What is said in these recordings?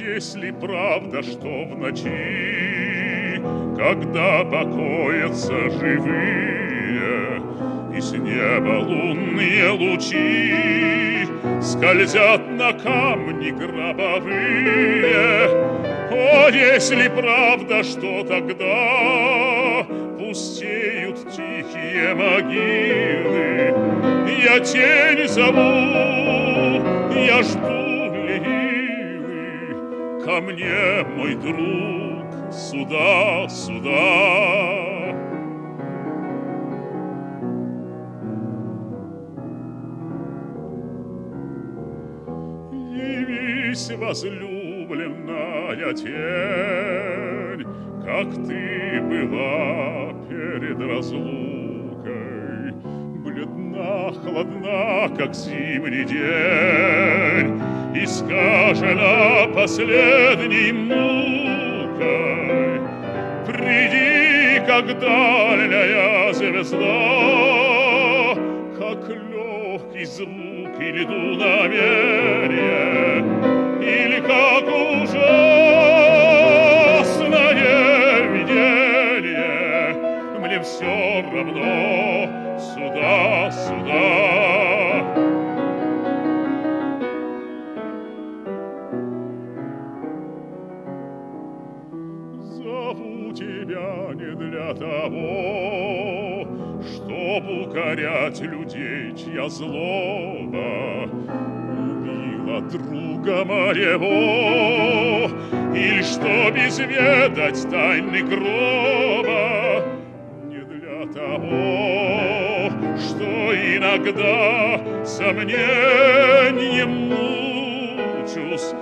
если правда, что в ночи, когда покоятся живые, и с неба лунные лучи скользят на камни гробовые. О, если правда, что тогда пустеют тихие могилы, я тень зову, я жду ко мне, мой друг, сюда, сюда. Явись, возлюбленная тень, как ты была перед разлукой, бледна, холодна, как зимний день, искажена последней мукой. Приди, как дальняя звезда, как легкий звук или дуновение, или как ужасное видение. Мне все равно сюда, сюда. Тебя не для того, чтоб укорять людей, чья злоба убила друга моего, или чтоб изведать тайны гроба, не для того, что иногда сомнением мучусь,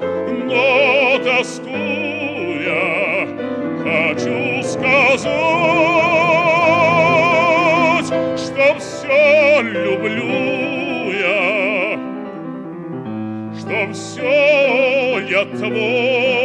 но тоскуя сказать, что все люблю я, что все я твой.